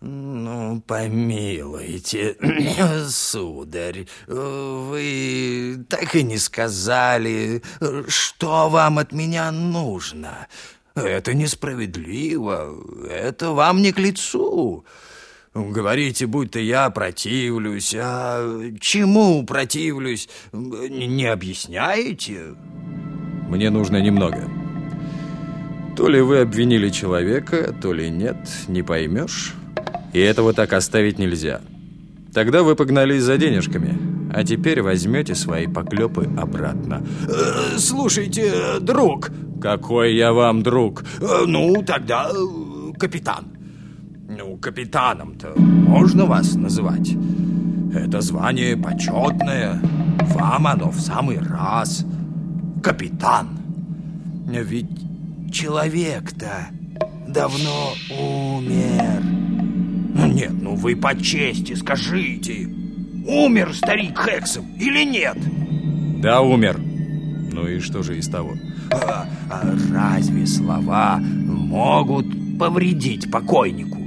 Ну, помилуйте, сударь, вы так и не сказали, что вам от меня нужно. Это несправедливо, это вам не к лицу. Говорите, будто я противлюсь, а чему противлюсь, не объясняете? Мне нужно немного. То ли вы обвинили человека, то ли нет, не поймешь. И этого так оставить нельзя. Тогда вы погнались за денежками, а теперь возьмете свои поклепы обратно. Э, слушайте, друг. Какой я вам друг? Э, ну, тогда э, капитан. Ну, капитаном-то можно вас называть. Это звание почетное. Вам оно в самый раз. Капитан. Ведь человек-то давно умер. Ну нет, ну вы по чести скажите. Умер старик Хексом или нет? Да, умер. Ну и что же из того? А, а разве слова могут повредить покойнику?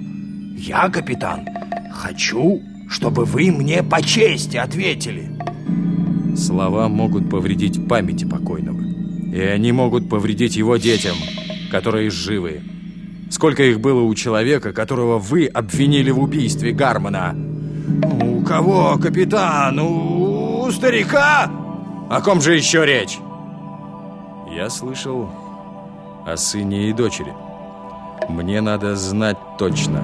Я, капитан, хочу, чтобы вы мне по чести ответили. Слова могут повредить памяти покойного. И они могут повредить его детям, которые живы. Сколько их было у человека, которого вы обвинили в убийстве Гармона? У кого, капитан? У старика? О ком же еще речь? Я слышал о сыне и дочери. Мне надо знать точно.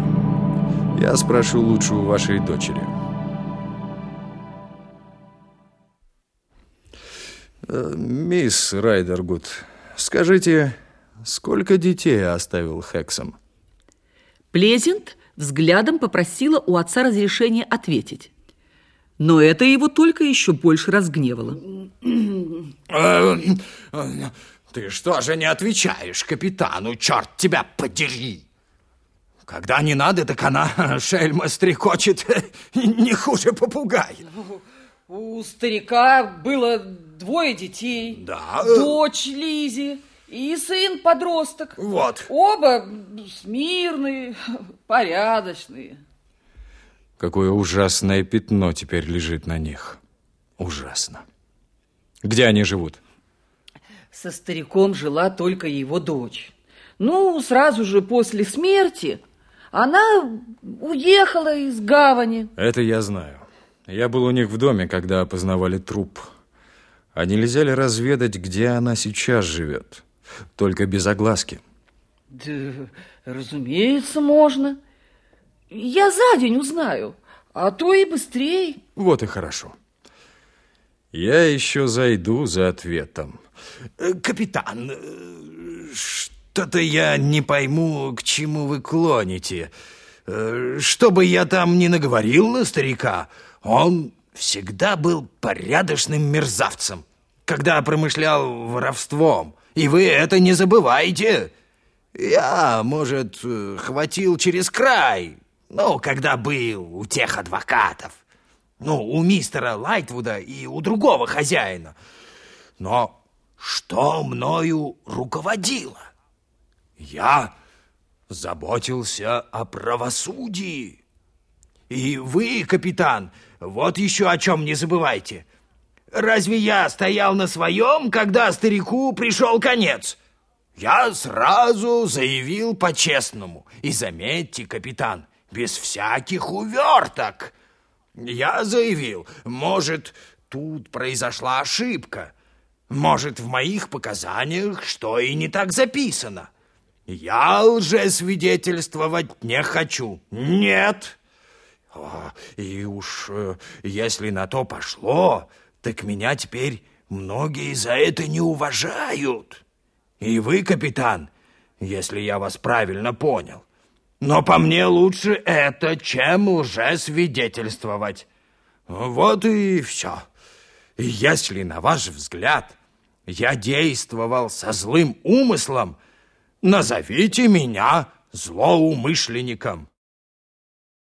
Я спрошу лучше у вашей дочери. Э, мисс Райдергуд, скажите, сколько детей оставил Хексом? Плезент взглядом попросила у отца разрешения ответить. Но это его только еще больше разгневало. Э, ты что же не отвечаешь капитану, черт тебя подери? Когда не надо, так она, шельма, стрекочет не хуже попугая. У старика было двое детей. Да. Дочь Лизи и сын-подросток. Вот. Оба смирные, порядочные. Какое ужасное пятно теперь лежит на них. Ужасно. Где они живут? Со стариком жила только его дочь. Ну, сразу же после смерти она уехала из гавани. Это я знаю. Я был у них в доме, когда опознавали труп. А нельзя ли разведать, где она сейчас живет? Только без огласки. Да, разумеется, можно. Я за день узнаю, а то и быстрее. Вот и хорошо. Я еще зайду за ответом. Э, капитан, э, что-то я не пойму, к чему вы клоните. Э, что бы я там ни наговорил на старика, он всегда был порядочным мерзавцем, когда промышлял воровством. И вы это не забывайте. Я, может, хватил через край, ну, когда был у тех адвокатов. Ну, у мистера Лайтвуда и у другого хозяина. Но что мною руководило? Я заботился о правосудии. И вы, капитан, вот еще о чем не забывайте. Разве я стоял на своем, когда старику пришел конец? Я сразу заявил по-честному. И заметьте, капитан, без всяких уверток. Я заявил, может, тут произошла ошибка. Может, в моих показаниях что и не так записано. Я лжесвидетельствовать не хочу. Нет. И уж э, если на то пошло, так меня теперь многие за это не уважают. И вы, капитан, если я вас правильно понял. Но по мне лучше это, чем лжесвидетельствовать. Вот и все. Если, на ваш взгляд, я действовал со злым умыслом, назовите меня злоумышленником.